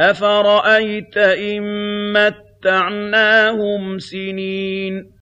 أَفَرَأَيْتَ إِن مَّتَّعْنَاهُمْ سِنِينَ